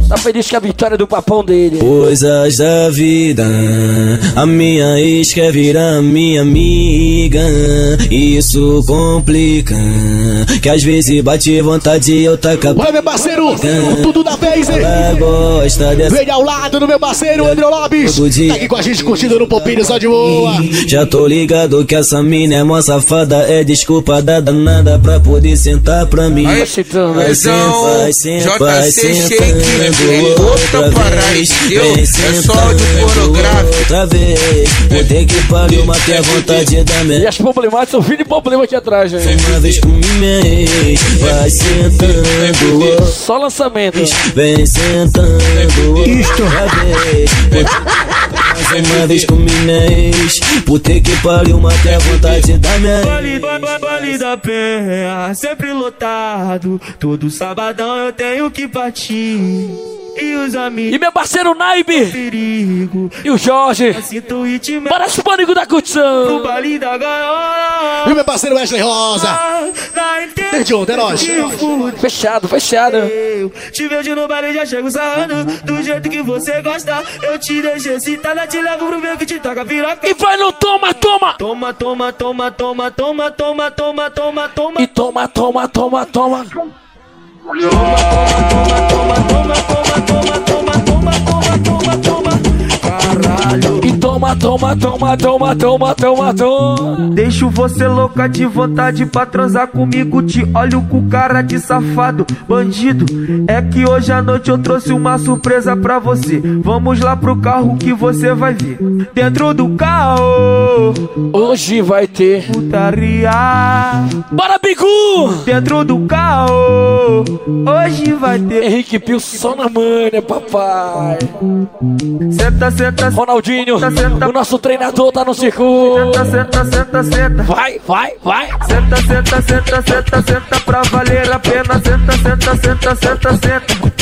Tá feliz com a vitória do papão dele. Coisas da vida, a minha ex quer virar minha amiga. Isso complica, que às vezes bate vontade e eu taca. Olha, meu parceiro, tudo da vez, hein? Ela gosta dessa. Vem ao lado do meu parceiro, André Lopes. Tá aqui com a gente curtindo no Popinho só de boa. Já tô ligado que essa mina é mó safada, é desculpa da danada pra poder sentar pra mim. Vai sentando, vai sentando, vai sentando, vai sentando. Outra vez, vem sentando outra vez. Vou ter que pariu, matei a vontade da minha. E as problemáticas são filho de problema aqui atrás, gente. Uma vez minha ex, vai sentando. Só lançamento. Vem sentando outra vez. *laughs* Uma vez com minha ex. Puta que pariu, matei a vontade da minha Vale, vale, vale da penha, sempre lotado. Todo sabadão eu tenho que partir. E os amigos. E meu parceiro Naibe. Perigo. E o Jorge. Parece o pânico da O curtição. baile da gaiola. E o meu parceiro Wesley Rosa. Desde ontem, é nóis. Fechado, fechado. Eu te vejo no baile já chego sarrando Do jeito que você gosta Eu te deixo excitada Te levo pro meu que te toca piroca E vai no toma, toma Toma, toma, toma, toma, toma, toma, toma, toma, toma E toma, toma, toma, toma. E toma, toma, toma, toma, toma, toma, toma. Deixo você louca de vontade pra transar comigo. Te olho com cara de safado, bandido. É que hoje à noite eu trouxe uma surpresa pra você. Vamos lá pro carro que você vai ver. Dentro do carro, Hoje vai ter putaria. Bora, Bigu! Dentro do carro, hoje vai ter. Henrique Pio só na manha, papai. Senta, senta, Ronaldinho, o nosso treinador tá no circuito. senta, senta, senta, senta. Vai, vai, vai. Senta, senta, senta, senta, senta pra valer a pena. Senta, senta, senta, senta, senta.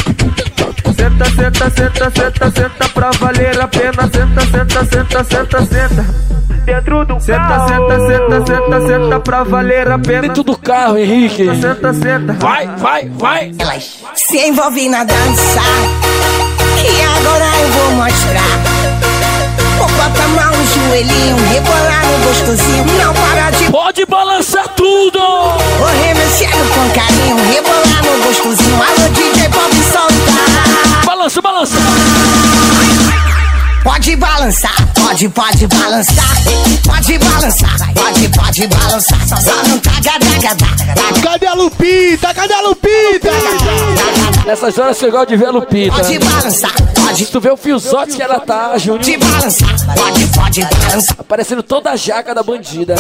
Senta, senta, senta, senta, senta pra valer a pena. Senta, senta, senta, senta, senta. Dentro do senta, carro. Senta, senta, senta, senta pra valer a pena. Dentro do carro, Henrique. Senta, senta. Vai, vai, vai. Elas se envolvem na dança. E agora eu vou balançar, pode, pode balançar. Pode balançar, pode, pode balançar. Só não tá gadagada. Cadê a Lupita? Cadê a Lupita? Nessas horas você gosta de ver a Lupita. Pode balançar, pode. Se tu vê o fiozote que ela tá, Júnior. Pode balançar, pode, pode balançar. Aparecendo toda a jaca da bandida.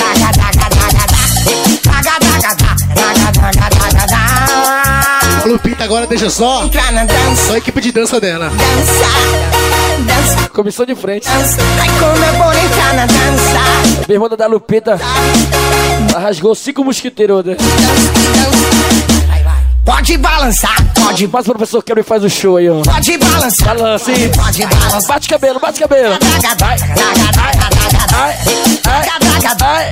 A Lupita agora deixa só. Entrar na dança. Só a equipe de dança dela. Dança, dança. Comissão de frente. Ai, como é na dança. Bermuda da Lupita. Ela rasgou cinco mosquiteiros. Né? Pode balançar, pode. Mas o professor Kevin faz o show aí, ó. Pode balançar. Balança, hein? Pode balançar. Bate cabelo, bate cabelo. Vai. Ai, ai, ai, ai.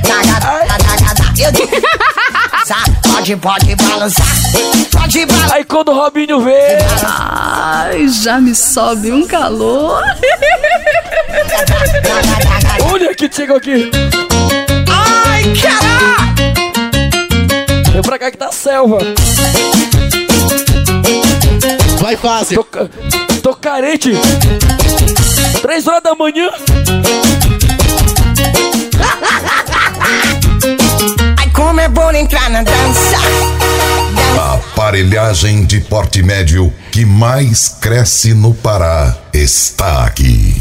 Eu digo. Pode, pode balançar. Pode balançar. Aí quando o Robinho vê. Ai, já me sobe um calor. Olha que chegou aqui. Ai, caralho. Vem pra cá que tá selva. Vai fácil. Tô, tô carente. Três horas da manhã. Como é bom entrar na dança. A aparelhagem de porte médio que mais cresce no Pará está aqui.